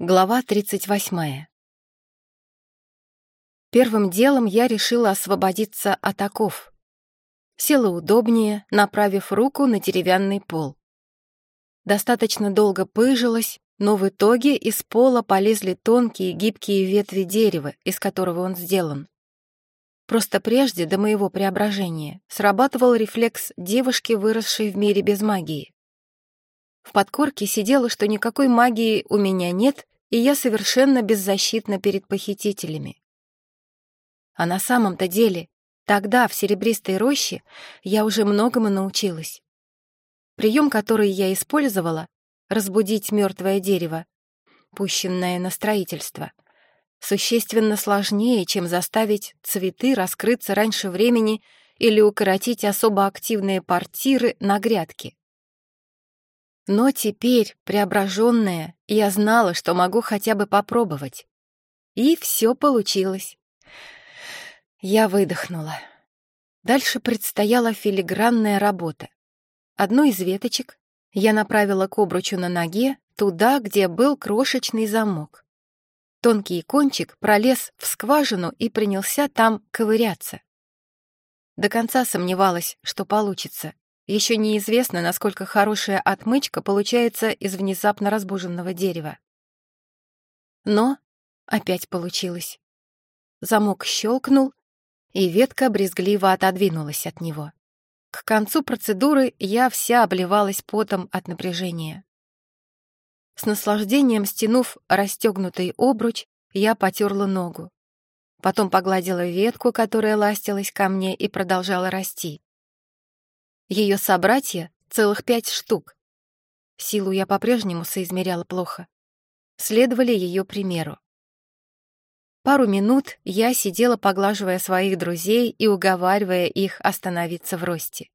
Глава 38. Первым делом я решила освободиться от оков. Села удобнее, направив руку на деревянный пол. Достаточно долго пыжилась, но в итоге из пола полезли тонкие гибкие ветви дерева, из которого он сделан. Просто прежде, до моего преображения, срабатывал рефлекс девушки, выросшей в мире без магии. В подкорке сидело, что никакой магии у меня нет, и я совершенно беззащитна перед похитителями. А на самом-то деле, тогда, в серебристой роще, я уже многому научилась. Прием, который я использовала, разбудить мертвое дерево, пущенное на строительство, существенно сложнее, чем заставить цветы раскрыться раньше времени или укоротить особо активные портиры на грядке. Но теперь, преображенная, я знала, что могу хотя бы попробовать. И все получилось. Я выдохнула. Дальше предстояла филигранная работа. Одну из веточек я направила к обручу на ноге, туда, где был крошечный замок. Тонкий кончик пролез в скважину и принялся там ковыряться. До конца сомневалась, что получится, еще неизвестно, насколько хорошая отмычка получается из внезапно разбуженного дерева. Но опять получилось. Замок щелкнул, и ветка брезгливо отодвинулась от него. К концу процедуры я вся обливалась потом от напряжения. С наслаждением стянув расстегнутый обруч, я потерла ногу. Потом погладила ветку, которая ластилась ко мне и продолжала расти. Ее собратья — целых пять штук. Силу я по-прежнему соизмеряла плохо. Следовали ее примеру. Пару минут я сидела, поглаживая своих друзей и уговаривая их остановиться в росте.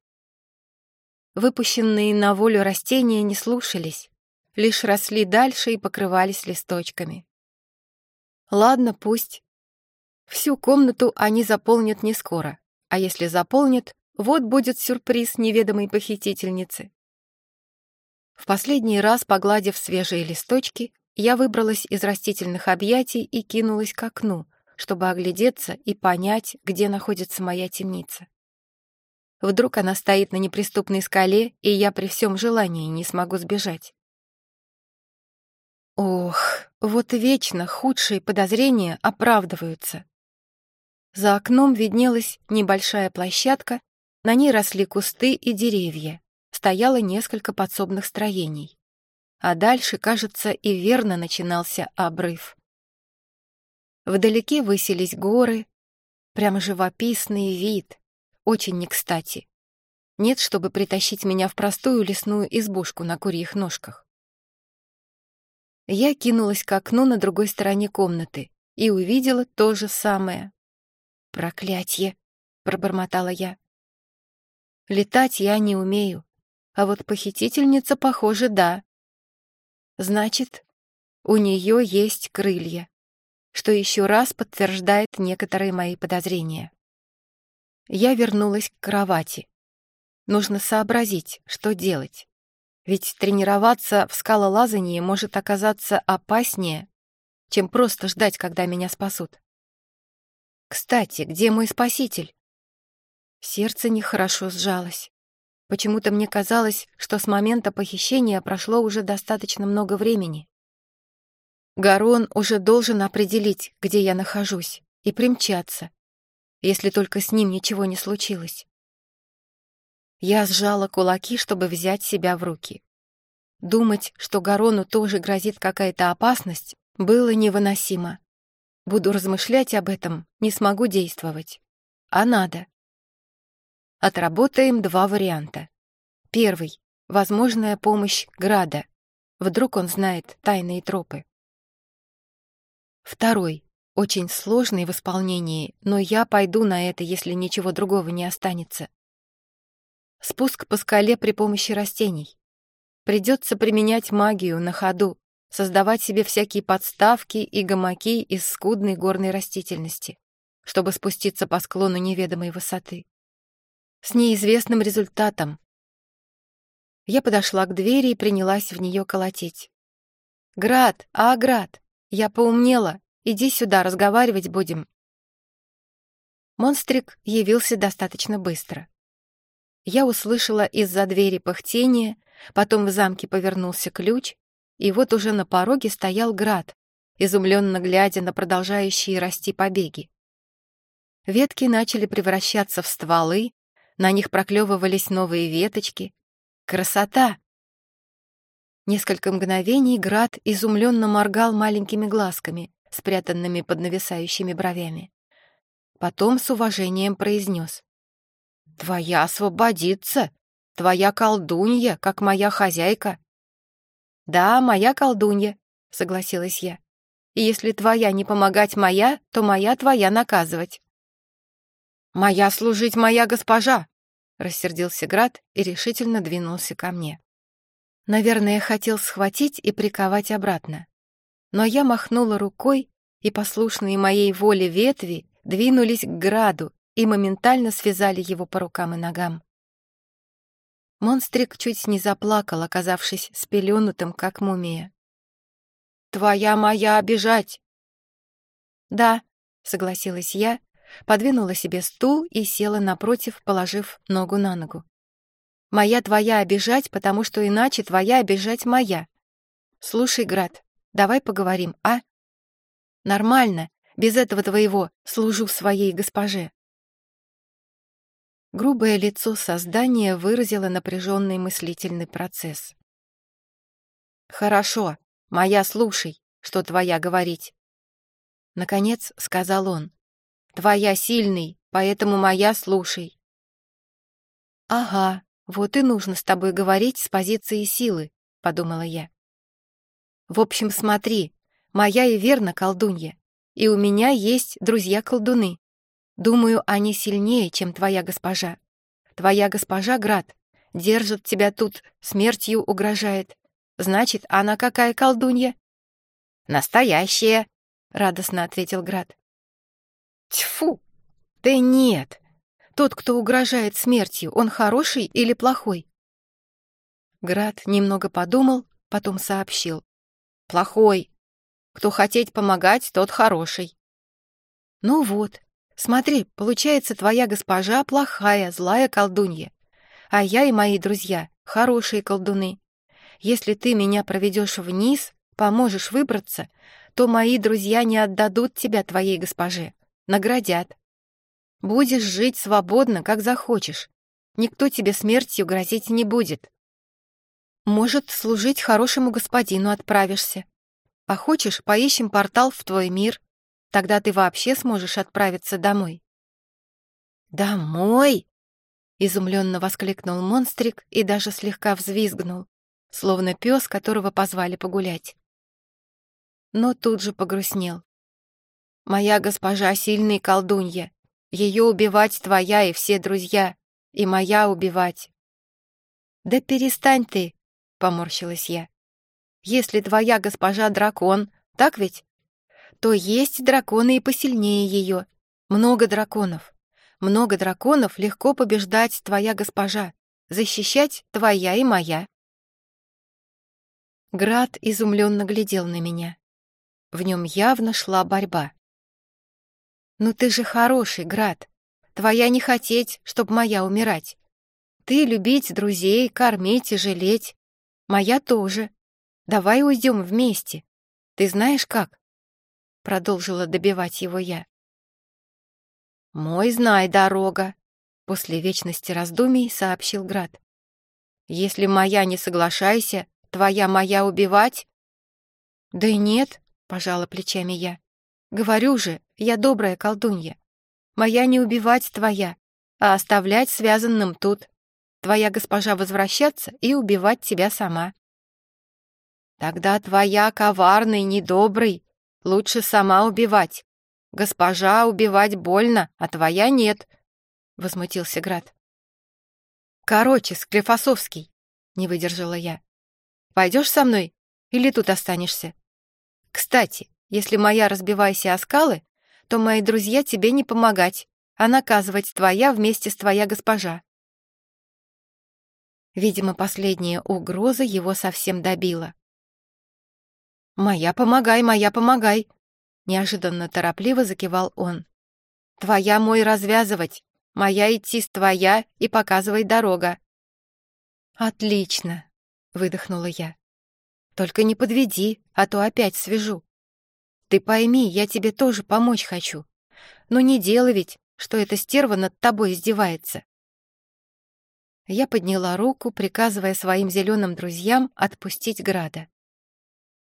Выпущенные на волю растения не слушались, лишь росли дальше и покрывались листочками. Ладно, пусть. Всю комнату они заполнят не скоро, а если заполнят, вот будет сюрприз неведомой похитительницы. В последний раз, погладив свежие листочки, я выбралась из растительных объятий и кинулась к окну, чтобы оглядеться и понять, где находится моя темница. Вдруг она стоит на неприступной скале, и я при всем желании не смогу сбежать. Ох, вот вечно худшие подозрения оправдываются. За окном виднелась небольшая площадка, на ней росли кусты и деревья, стояло несколько подсобных строений. А дальше, кажется, и верно начинался обрыв. Вдалеке высились горы, прямо живописный вид, очень не кстати. Нет, чтобы притащить меня в простую лесную избушку на курьих ножках. Я кинулась к окну на другой стороне комнаты и увидела то же самое. «Проклятье!» — пробормотала я. Летать я не умею, а вот похитительница, похоже, да. Значит, у нее есть крылья, что еще раз подтверждает некоторые мои подозрения. Я вернулась к кровати. Нужно сообразить, что делать. Ведь тренироваться в скалолазании может оказаться опаснее, чем просто ждать, когда меня спасут. Кстати, где мой спаситель? Сердце нехорошо сжалось. Почему-то мне казалось, что с момента похищения прошло уже достаточно много времени. Гарон уже должен определить, где я нахожусь, и примчаться, если только с ним ничего не случилось. Я сжала кулаки, чтобы взять себя в руки. Думать, что Гарону тоже грозит какая-то опасность, было невыносимо. Буду размышлять об этом, не смогу действовать. А надо. Отработаем два варианта. Первый — возможная помощь Града. Вдруг он знает тайные тропы. Второй — очень сложный в исполнении, но я пойду на это, если ничего другого не останется. Спуск по скале при помощи растений. Придется применять магию на ходу, создавать себе всякие подставки и гамаки из скудной горной растительности, чтобы спуститься по склону неведомой высоты с неизвестным результатом. Я подошла к двери и принялась в нее колотить. Град, а, Град, я поумнела. Иди сюда, разговаривать будем. Монстрик явился достаточно быстро. Я услышала из-за двери пыхтение, потом в замке повернулся ключ, и вот уже на пороге стоял Град, изумленно глядя на продолжающие расти побеги. Ветки начали превращаться в стволы, на них проклевывались новые веточки. Красота! Несколько мгновений Град изумленно моргал маленькими глазками, спрятанными под нависающими бровями. Потом с уважением произнес. «Твоя освободится! Твоя колдунья, как моя хозяйка!» «Да, моя колдунья», — согласилась я. «И если твоя не помогать моя, то моя твоя наказывать». «Моя служить моя госпожа!» — рассердился Град и решительно двинулся ко мне. Наверное, хотел схватить и приковать обратно. Но я махнула рукой, и послушные моей воле ветви двинулись к Граду и моментально связали его по рукам и ногам. Монстрик чуть не заплакал, оказавшись спеленутым, как мумия. «Твоя моя обижать!» «Да», — согласилась я, подвинула себе стул и села напротив, положив ногу на ногу. Моя твоя обижать, потому что иначе твоя обижать моя. Слушай, Град, давай поговорим, а? Нормально, без этого твоего служу своей госпоже. Грубое лицо создания выразило напряженный мыслительный процесс. «Хорошо, моя слушай, что твоя говорить». Наконец сказал он. «Твоя сильный, поэтому моя слушай». «Ага, «Вот и нужно с тобой говорить с позиции силы», — подумала я. «В общем, смотри, моя и верно колдунья, и у меня есть друзья-колдуны. Думаю, они сильнее, чем твоя госпожа. Твоя госпожа, Град, держит тебя тут, смертью угрожает. Значит, она какая колдунья?» «Настоящая», — радостно ответил Град. «Тьфу! Да нет, тот, кто угрожает смертью, он хороший или плохой?» Град немного подумал, потом сообщил. «Плохой. Кто хотеть помогать, тот хороший». «Ну вот, смотри, получается, твоя госпожа плохая, злая колдунья, а я и мои друзья — хорошие колдуны. Если ты меня проведешь вниз, поможешь выбраться, то мои друзья не отдадут тебя твоей госпоже, наградят. Будешь жить свободно, как захочешь. Никто тебе смертью грозить не будет. Может, служить хорошему господину отправишься. А хочешь, поищем портал в твой мир. Тогда ты вообще сможешь отправиться домой. «Домой?» — изумленно воскликнул монстрик и даже слегка взвизгнул, словно пес, которого позвали погулять. Но тут же погрустнел. «Моя госпожа сильный колдунья, ее убивать твоя и все друзья, и моя убивать. Да перестань ты, поморщилась я. Если твоя госпожа дракон, так ведь? То есть драконы и посильнее ее. Много драконов. Много драконов легко побеждать твоя госпожа, защищать твоя и моя. Град изумленно глядел на меня. В нем явно шла борьба. «Ну ты же хороший, Град. Твоя не хотеть, чтоб моя умирать. Ты любить друзей, кормить и жалеть. Моя тоже. Давай уйдем вместе. Ты знаешь как?» Продолжила добивать его я. «Мой знай дорога», — после вечности раздумий сообщил Град. «Если моя не соглашайся, твоя моя убивать?» «Да и нет», — пожала плечами я. Говорю же, я добрая колдунья. Моя не убивать твоя, а оставлять связанным тут. Твоя госпожа возвращаться и убивать тебя сама. Тогда твоя коварный, недобрый, лучше сама убивать. Госпожа убивать больно, а твоя нет, — возмутился Град. Короче, Склифосовский, — не выдержала я. Пойдешь со мной или тут останешься? Кстати, если моя разбивайся о скалы, то мои друзья тебе не помогать, а наказывать твоя вместе с твоя госпожа. Видимо, последняя угроза его совсем добила. «Моя помогай, моя помогай!» Неожиданно торопливо закивал он. «Твоя мой развязывать, моя идти с твоя и показывай дорога». «Отлично!» — выдохнула я. «Только не подведи, а то опять свяжу. Ты пойми, я тебе тоже помочь хочу. Но не делай ведь, что эта стерва над тобой издевается». Я подняла руку, приказывая своим зеленым друзьям отпустить Града.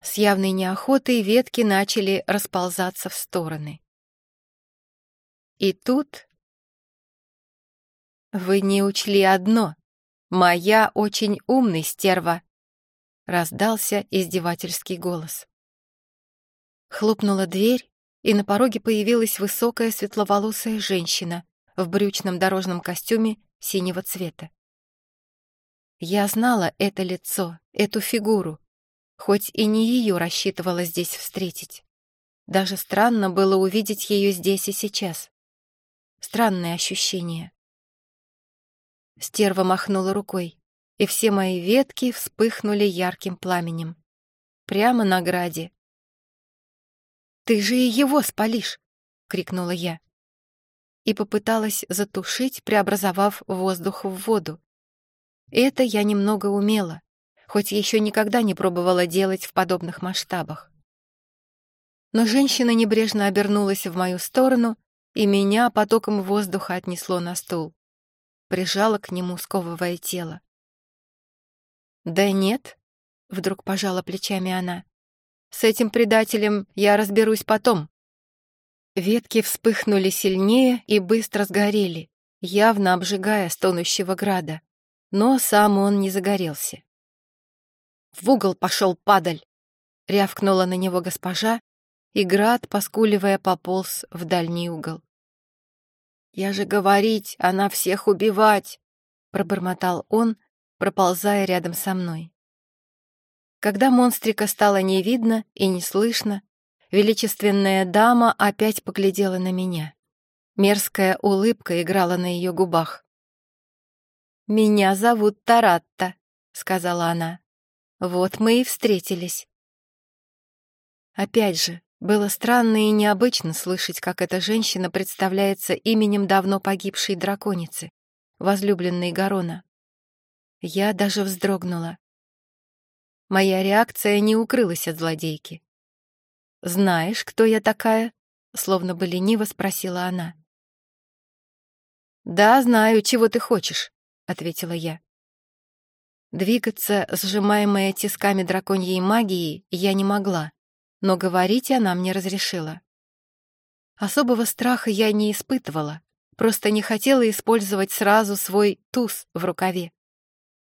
С явной неохотой ветки начали расползаться в стороны. И тут... «Вы не учли одно. Моя очень умный стерва!» — раздался издевательский голос. Хлопнула дверь, и на пороге появилась высокая светловолосая женщина в брючном дорожном костюме синего цвета. Я знала это лицо, эту фигуру, хоть и не ее рассчитывала здесь встретить. Даже странно было увидеть ее здесь и сейчас. Странное ощущение. Стерва махнула рукой, и все мои ветки вспыхнули ярким пламенем. Прямо на граде. «Ты же и его спалишь!» — крикнула я. И попыталась затушить, преобразовав воздух в воду. Это я немного умела хоть еще никогда не пробовала делать в подобных масштабах. Но женщина небрежно обернулась в мою сторону, и меня потоком воздуха отнесло на стул. Прижала к нему, сковывая тело. «Да нет», — вдруг пожала плечами она, — «с этим предателем я разберусь потом». Ветки вспыхнули сильнее и быстро сгорели, явно обжигая стонущего града, но сам он не загорелся. В угол пошел падаль!» — рявкнула на него госпожа, и град, поскуливая, пополз в дальний угол. «Я же говорить, она всех убивать!» — пробормотал он, проползая рядом со мной. Когда монстрика стало не видно и не слышно, величественная дама опять поглядела на меня. Мерзкая улыбка играла на ее губах. «Меня зовут Таратта», — сказала она. Вот мы и встретились. Опять же, было странно и необычно слышать, как эта женщина представляется именем давно погибшей драконицы, возлюбленной Гарона. Я даже вздрогнула. Моя реакция не укрылась от злодейки. «Знаешь, кто я такая?» — словно бы лениво спросила она. «Да, знаю, чего ты хочешь», — ответила я. Двигаться, сжимаемая тисками драконьей магии, я не могла, но говорить она мне разрешила. Особого страха я не испытывала, просто не хотела использовать сразу свой туз в рукаве.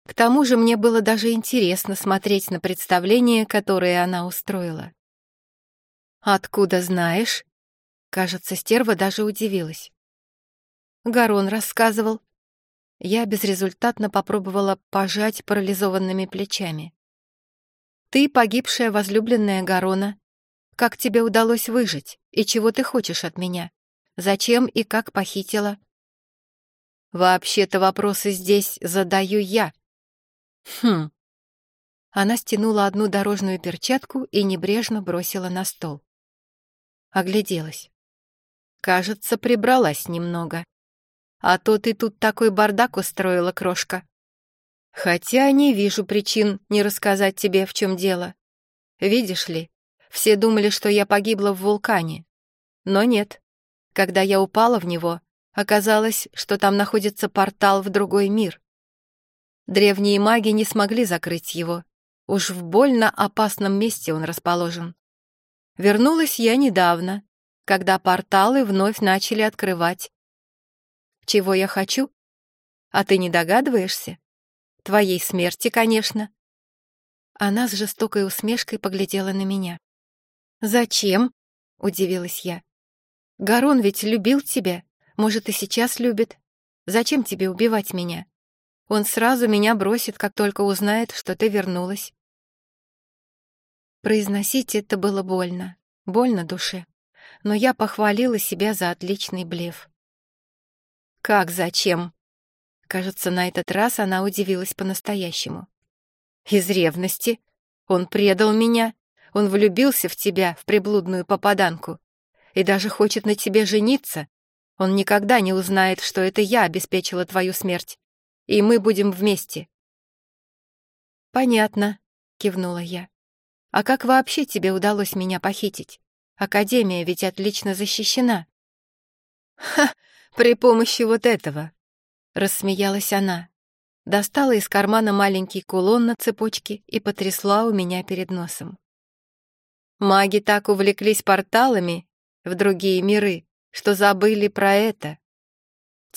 К тому же мне было даже интересно смотреть на представление, которое она устроила. «Откуда знаешь?» Кажется, стерва даже удивилась. Гарон рассказывал, я безрезультатно попробовала пожать парализованными плечами. «Ты погибшая возлюбленная Гарона. Как тебе удалось выжить? И чего ты хочешь от меня? Зачем и как похитила?» «Вообще-то вопросы здесь задаю я». «Хм». Она стянула одну дорожную перчатку и небрежно бросила на стол. Огляделась. Кажется, прибралась немного. А то ты тут такой бардак устроила, крошка. Хотя не вижу причин не рассказать тебе, в чем дело. Видишь ли, все думали, что я погибла в вулкане. Но нет. Когда я упала в него, оказалось, что там находится портал в другой мир. Древние маги не смогли закрыть его. Уж в больно опасном месте он расположен. Вернулась я недавно, когда порталы вновь начали открывать, чего я хочу? А ты не догадываешься? Твоей смерти, конечно. Она с жестокой усмешкой поглядела на меня. «Зачем?» — удивилась я. «Гарон ведь любил тебя. Может, и сейчас любит. Зачем тебе убивать меня? Он сразу меня бросит, как только узнает, что ты вернулась». Произносить это было больно, больно душе. Но я похвалила себя за отличный блеф. «Как зачем?» Кажется, на этот раз она удивилась по-настоящему. «Из ревности. Он предал меня. Он влюбился в тебя, в приблудную попаданку, и даже хочет на тебе жениться. Он никогда не узнает, что это я обеспечила твою смерть, и мы будем вместе». «Понятно», — кивнула я. «А как вообще тебе удалось меня похитить? Академия ведь отлично защищена». «Ха, при помощи вот этого», — рассмеялась она. Достала из кармана маленький кулон на цепочке и потрясла у меня перед носом. Маги так увлеклись порталами в другие миры, что забыли про это.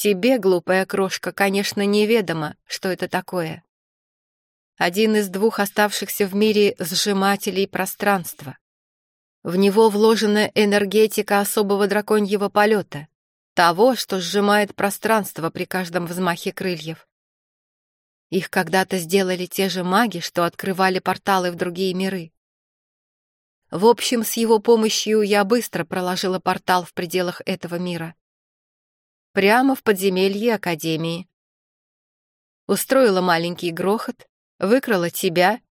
Тебе, глупая крошка, конечно, неведомо, что это такое. Один из двух оставшихся в мире сжимателей пространства. В него вложена энергетика особого драконьего полета, того, что сжимает пространство при каждом взмахе крыльев. Их когда-то сделали те же маги, что открывали порталы в другие миры. В общем, с его помощью я быстро проложила портал в пределах этого мира. Прямо в подземелье Академии. Устроила маленький грохот, выкрала тебя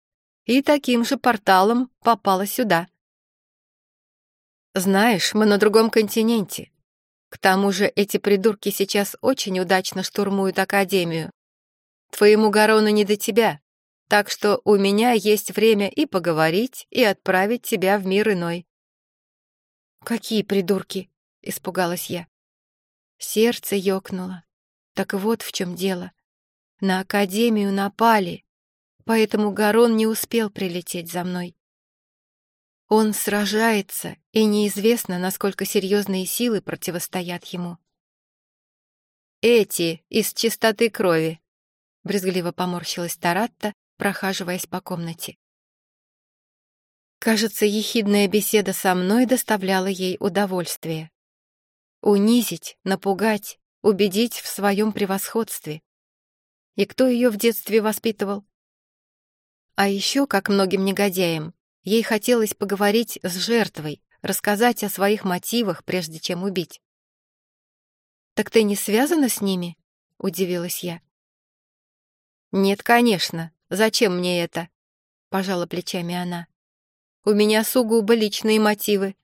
и таким же порталом попала сюда. Знаешь, мы на другом континенте. К тому же эти придурки сейчас очень удачно штурмуют Академию. Твоему Гарону не до тебя, так что у меня есть время и поговорить, и отправить тебя в мир иной». «Какие придурки?» — испугалась я. Сердце ёкнуло. Так вот в чем дело. На Академию напали, поэтому Гарон не успел прилететь за мной. Он сражается, и неизвестно, насколько серьезные силы противостоят ему. «Эти из чистоты крови», — брезгливо поморщилась Таратта, прохаживаясь по комнате. Кажется, ехидная беседа со мной доставляла ей удовольствие. Унизить, напугать, убедить в своем превосходстве. И кто ее в детстве воспитывал? А еще, как многим негодяям, ей хотелось поговорить с жертвой, рассказать о своих мотивах, прежде чем убить. «Так ты не связана с ними?» — удивилась я. «Нет, конечно. Зачем мне это?» — пожала плечами она. «У меня сугубо личные мотивы.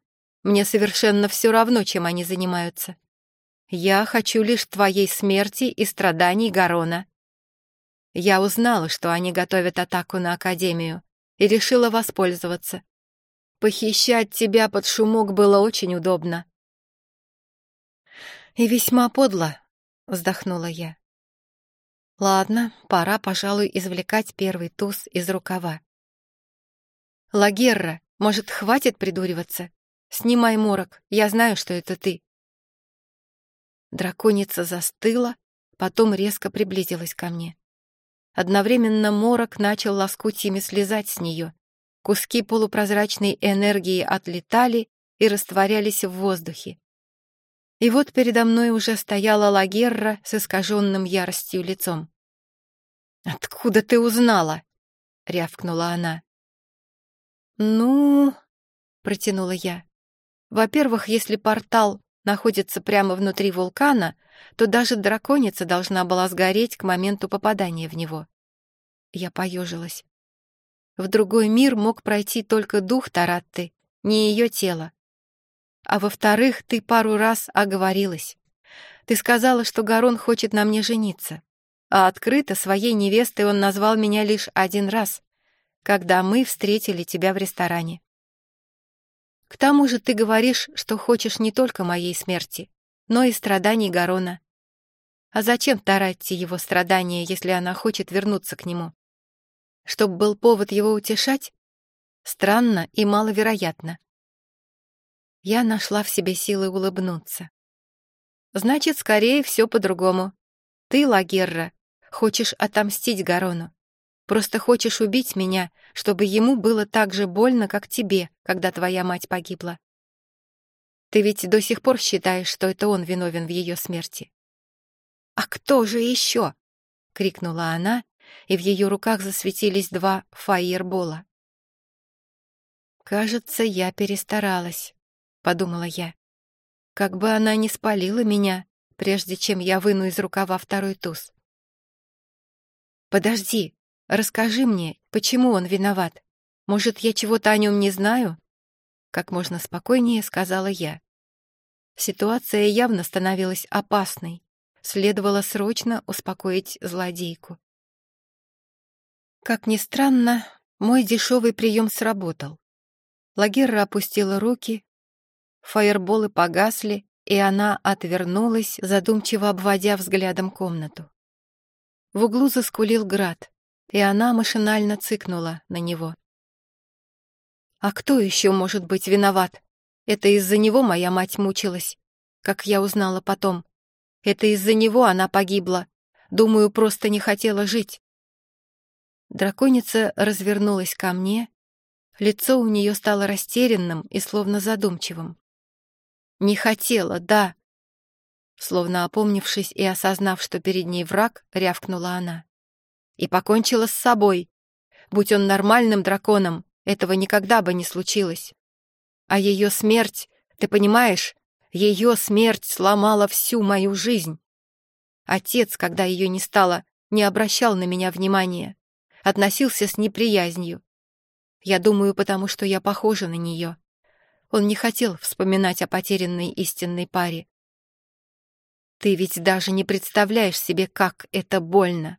Мне совершенно все равно, чем они занимаются. Я хочу лишь твоей смерти и страданий Гарона. Я узнала, что они готовят атаку на Академию, и решила воспользоваться. Похищать тебя под шумок было очень удобно». «И весьма подло», — вздохнула я. Ладно, пора, пожалуй, извлекать первый туз из рукава. Лагерра, может, хватит придуриваться? Снимай морок, я знаю, что это ты. Драконица застыла, потом резко приблизилась ко мне. Одновременно морок начал лоскутьями слезать с нее. Куски полупрозрачной энергии отлетали и растворялись в воздухе. И вот передо мной уже стояла Лагерра с искаженным яростью лицом. «Откуда ты узнала?» — рявкнула она. «Ну...» — протянула я. «Во-первых, если портал находится прямо внутри вулкана, то даже драконица должна была сгореть к моменту попадания в него». Я поежилась. В другой мир мог пройти только дух Таратты, не ее тело. А во-вторых, ты пару раз оговорилась. Ты сказала, что Гарон хочет на мне жениться. А открыто своей невестой он назвал меня лишь один раз, когда мы встретили тебя в ресторане. К тому же ты говоришь, что хочешь не только моей смерти, но и страданий Гарона. А зачем Таратти его страдания, если она хочет вернуться к нему? Чтоб был повод его утешать? Странно и маловероятно я нашла в себе силы улыбнуться. «Значит, скорее все по-другому. Ты, Лагерра, хочешь отомстить Гарону. Просто хочешь убить меня, чтобы ему было так же больно, как тебе, когда твоя мать погибла. Ты ведь до сих пор считаешь, что это он виновен в ее смерти». «А кто же еще?» — крикнула она, и в ее руках засветились два фаербола. Кажется, я перестаралась подумала я. Как бы она не спалила меня, прежде чем я выну из рукава второй туз. «Подожди, расскажи мне, почему он виноват?» Может, я чего-то о нем не знаю?» Как можно спокойнее сказала я. Ситуация явно становилась опасной. Следовало срочно успокоить злодейку. Как ни странно, мой дешевый прием сработал. Лагерра опустила руки, фаерболы погасли, и она отвернулась, задумчиво обводя взглядом комнату. В углу заскулил град, и она машинально цыкнула на него. «А кто еще может быть виноват? Это из-за него моя мать мучилась, как я узнала потом. Это из-за него она погибла. Думаю, просто не хотела жить». Драконица развернулась ко мне, лицо у нее стало растерянным и словно задумчивым. Не хотела, да. Словно опомнившись и осознав, что перед ней враг, рявкнула она. И покончила с собой. Будь он нормальным драконом, этого никогда бы не случилось. А ее смерть, ты понимаешь, ее смерть сломала всю мою жизнь. Отец, когда ее не стало, не обращал на меня внимания, относился с неприязнью. Я думаю, потому что я похожа на нее. Он не хотел вспоминать о потерянной истинной паре. Ты ведь даже не представляешь себе, как это больно.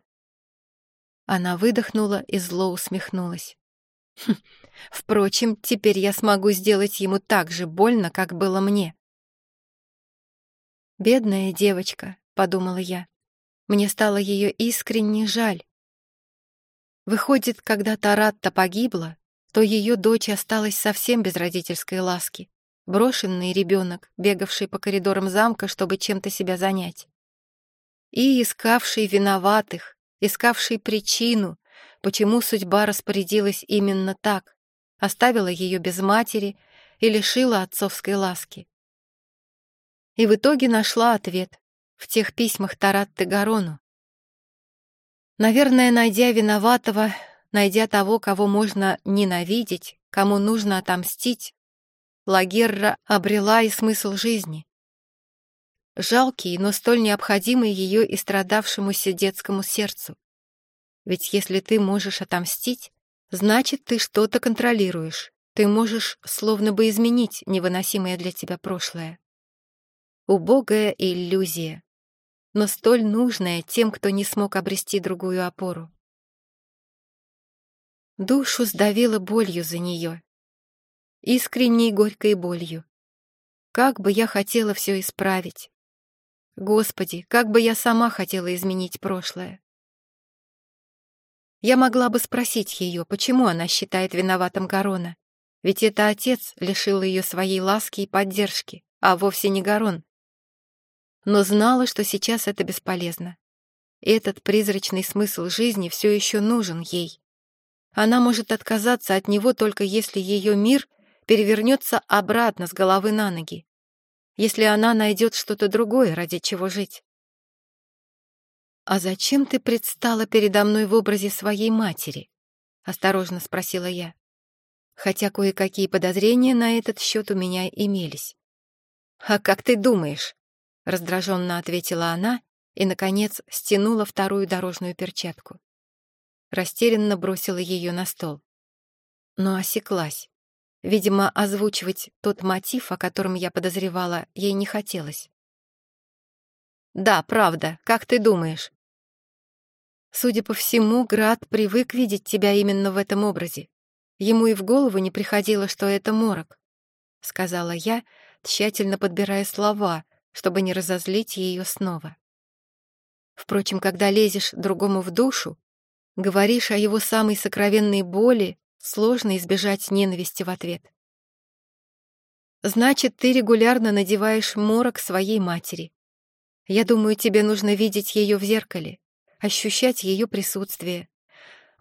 Она выдохнула и зло усмехнулась. Хм, впрочем, теперь я смогу сделать ему так же больно, как было мне. «Бедная девочка», — подумала я. Мне стало ее искренне жаль. Выходит, когда Таратта погибла, то ее дочь осталась совсем без родительской ласки. Брошенный ребенок, бегавший по коридорам замка, чтобы чем-то себя занять. И искавший виноватых, искавший причину, почему судьба распорядилась именно так, оставила ее без матери и лишила отцовской ласки. И в итоге нашла ответ в тех письмах Таратты Гарону. Наверное, найдя виноватого, найдя того, кого можно ненавидеть, кому нужно отомстить, Лагерра обрела и смысл жизни. Жалкий, но столь необходимый ее и страдавшемуся детскому сердцу. Ведь если ты можешь отомстить, значит, ты что-то контролируешь, ты можешь словно бы изменить невыносимое для тебя прошлое. Убогая иллюзия, но столь нужная тем, кто не смог обрести другую опору. Душу сдавило болью за нее. Искренней горькой болью. Как бы я хотела все исправить. Господи, как бы я сама хотела изменить прошлое. Я могла бы спросить ее, почему она считает виноватым Гарона. Ведь это отец лишил ее своей ласки и поддержки, а вовсе не Гарон. Но знала, что сейчас это бесполезно. Этот призрачный смысл жизни все еще нужен ей. Она может отказаться от него только если ее мир перевернется обратно с головы на ноги, если она найдет что-то другое, ради чего жить. «А зачем ты предстала передо мной в образе своей матери?» — осторожно спросила я, хотя кое-какие подозрения на этот счет у меня имелись. «А как ты думаешь?» — раздраженно ответила она и, наконец, стянула вторую дорожную перчатку растерянно бросила ее на стол. Но осеклась. Видимо, озвучивать тот мотив, о котором я подозревала, ей не хотелось. «Да, правда, как ты думаешь?» Судя по всему, Град привык видеть тебя именно в этом образе. Ему и в голову не приходило, что это морок, — сказала я, тщательно подбирая слова, чтобы не разозлить ее снова. Впрочем, когда лезешь другому в душу, Говоришь о его самой сокровенной боли, сложно избежать ненависти в ответ. Значит, ты регулярно надеваешь морок своей матери. Я думаю, тебе нужно видеть ее в зеркале, ощущать ее присутствие.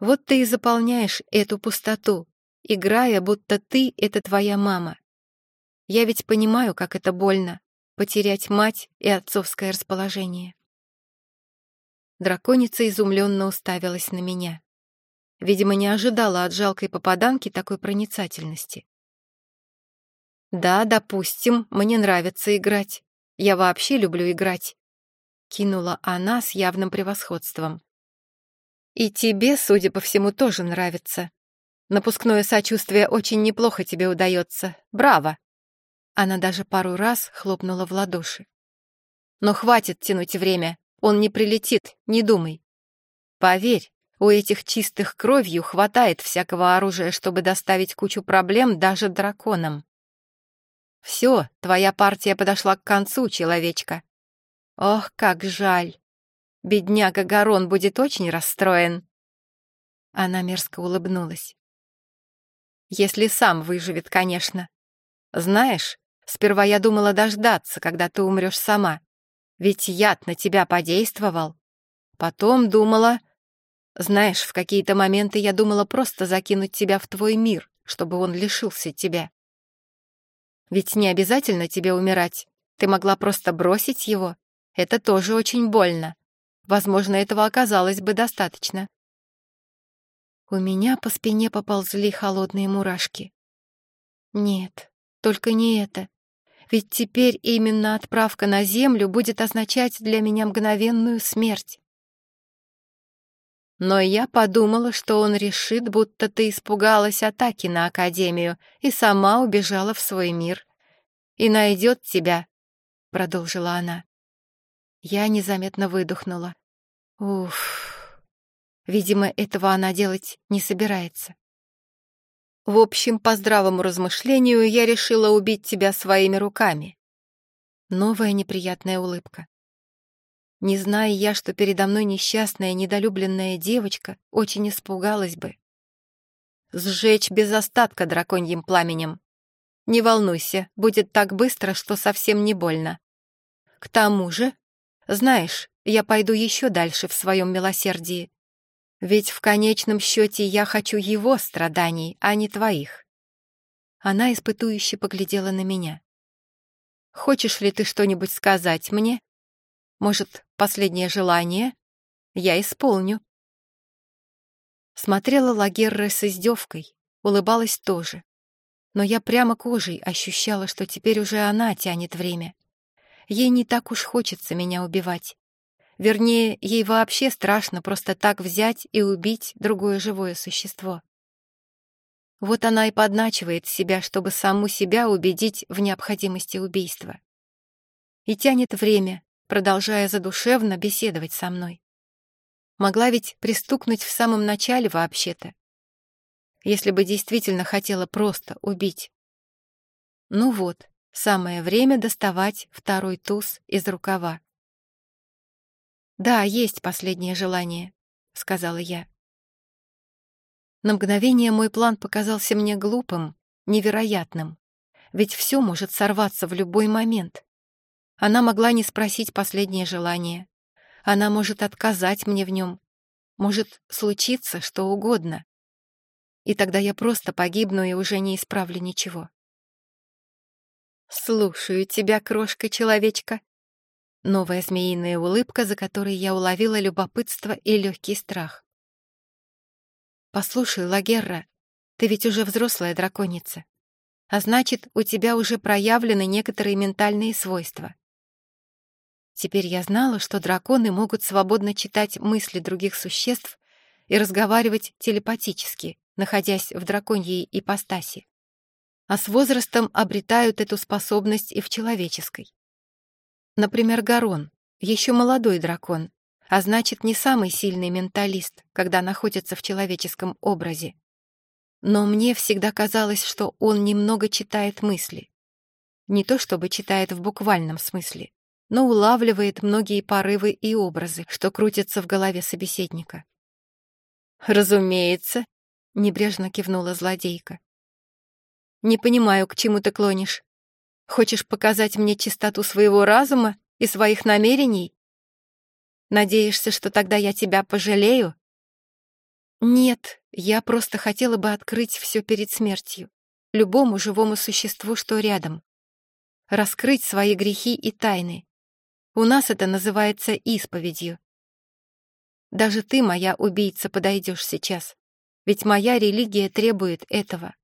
Вот ты и заполняешь эту пустоту, играя, будто ты — это твоя мама. Я ведь понимаю, как это больно — потерять мать и отцовское расположение. Драконица изумленно уставилась на меня. Видимо, не ожидала от жалкой попаданки такой проницательности. «Да, допустим, мне нравится играть. Я вообще люблю играть», — кинула она с явным превосходством. «И тебе, судя по всему, тоже нравится», Напускное сочувствие очень неплохо тебе удается. Браво!» Она даже пару раз хлопнула в ладоши. «Но хватит тянуть время. Он не прилетит, не думай. Поверь, у этих чистых кровью хватает всякого оружия, чтобы доставить кучу проблем даже драконам. Все, твоя партия подошла к концу, человечка. Ох, как жаль. Бедняга Гарон будет очень расстроен. Она мерзко улыбнулась. Если сам выживет, конечно. Знаешь, сперва я думала дождаться, когда ты умрешь сама. Ведь яд на тебя подействовал. Потом думала... Знаешь, в какие-то моменты я думала просто закинуть тебя в твой мир, чтобы он лишился тебя. Ведь не обязательно тебе умирать. Ты могла просто бросить его. Это тоже очень больно. Возможно, этого оказалось бы достаточно. У меня по спине поползли холодные мурашки. Нет, только не это. Ведь теперь именно отправка на Землю будет означать для меня мгновенную смерть. Но я подумала, что он решит, будто ты испугалась атаки на Академию и сама убежала в свой мир. И найдет тебя, — продолжила она. Я незаметно выдохнула. Уф. Видимо, этого она делать не собирается. В общем, по здравому размышлению, я решила убить тебя своими руками. Новая неприятная улыбка. Не зная я, что передо мной несчастная, недолюбленная девочка, очень испугалась бы. Сжечь без остатка драконьим пламенем. Не волнуйся, будет так быстро, что совсем не больно. К тому же, знаешь, я пойду еще дальше в своем милосердии. Ведь в конечном счете я хочу его страданий, а не твоих. Она испытующе поглядела на меня. Хочешь ли ты что-нибудь сказать мне? Может, последнее желание? Я исполню. Смотрела Лагерра с издевкой, улыбалась тоже. Но я прямо кожей ощущала, что теперь уже она тянет время. Ей не так уж хочется меня убивать. Вернее, ей вообще страшно просто так взять и убить другое живое существо. Вот она и подначивает себя, чтобы саму себя убедить в необходимости убийства. И тянет время, продолжая задушевно беседовать со мной. Могла ведь пристукнуть в самом начале вообще-то, если бы действительно хотела просто убить. Ну вот, самое время доставать второй туз из рукава. «Да, есть последнее желание», — сказала я. На мгновение мой план показался мне глупым, невероятным. Ведь все может сорваться в любой момент. Она могла не спросить последнее желание. Она может отказать мне в нем. Может случиться что угодно. И тогда я просто погибну и уже не исправлю ничего. «Слушаю тебя, крошка-человечка», Новая змеиная улыбка, за которой я уловила любопытство и легкий страх. «Послушай, Лагерра, ты ведь уже взрослая драконица. А значит, у тебя уже проявлены некоторые ментальные свойства. Теперь я знала, что драконы могут свободно читать мысли других существ и разговаривать телепатически, находясь в драконьей ипостаси. А с возрастом обретают эту способность и в человеческой. Например, Гарон, еще молодой дракон, а значит, не самый сильный менталист, когда находится в человеческом образе. Но мне всегда казалось, что он немного читает мысли. Не то чтобы читает в буквальном смысле, но улавливает многие порывы и образы, что крутятся в голове собеседника. «Разумеется», — небрежно кивнула злодейка. «Не понимаю, к чему ты клонишь. Хочешь показать мне чистоту своего разума и своих намерений? Надеешься, что тогда я тебя пожалею? Нет, я просто хотела бы открыть все перед смертью, любому живому существу, что рядом. Раскрыть свои грехи и тайны. У нас это называется исповедью. Даже ты, моя убийца, подойдешь сейчас, ведь моя религия требует этого.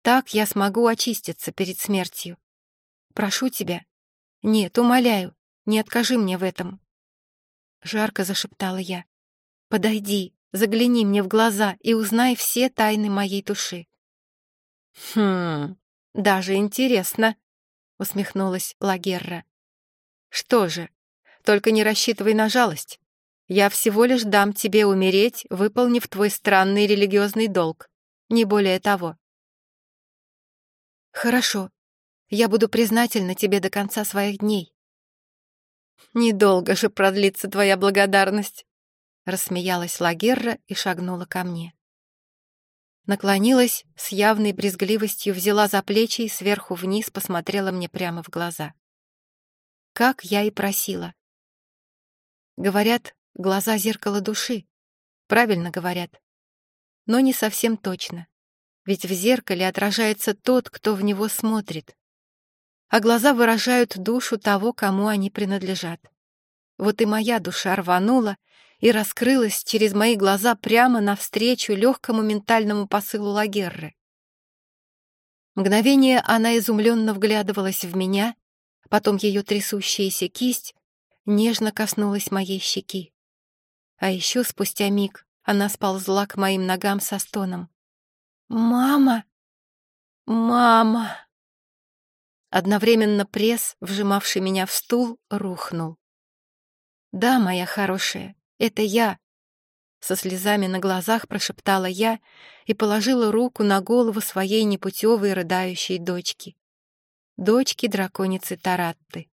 Так я смогу очиститься перед смертью. Прошу тебя. Нет, умоляю, не откажи мне в этом. Жарко зашептала я. Подойди, загляни мне в глаза и узнай все тайны моей души». «Хм, даже интересно», — усмехнулась Лагерра. «Что же, только не рассчитывай на жалость. Я всего лишь дам тебе умереть, выполнив твой странный религиозный долг. Не более того». «Хорошо. Я буду признательна тебе до конца своих дней». «Недолго же продлится твоя благодарность», — рассмеялась Лагерра и шагнула ко мне. Наклонилась, с явной брезгливостью взяла за плечи и сверху вниз посмотрела мне прямо в глаза. Как я и просила. Говорят, глаза — зеркало души. Правильно говорят. Но не совсем точно. Ведь в зеркале отражается тот, кто в него смотрит. А глаза выражают душу того, кому они принадлежат. Вот и моя душа рванула и раскрылась через мои глаза прямо навстречу легкому ментальному посылу Лагерры. Мгновение она изумленно вглядывалась в меня, потом ее трясущаяся кисть нежно коснулась моей щеки. А еще спустя миг она сползла к моим ногам со стоном. «Мама! Мама!» Одновременно пресс, вжимавший меня в стул, рухнул. «Да, моя хорошая, это я!» Со слезами на глазах прошептала я и положила руку на голову своей непутевой рыдающей дочки. Дочки драконицы Таратты.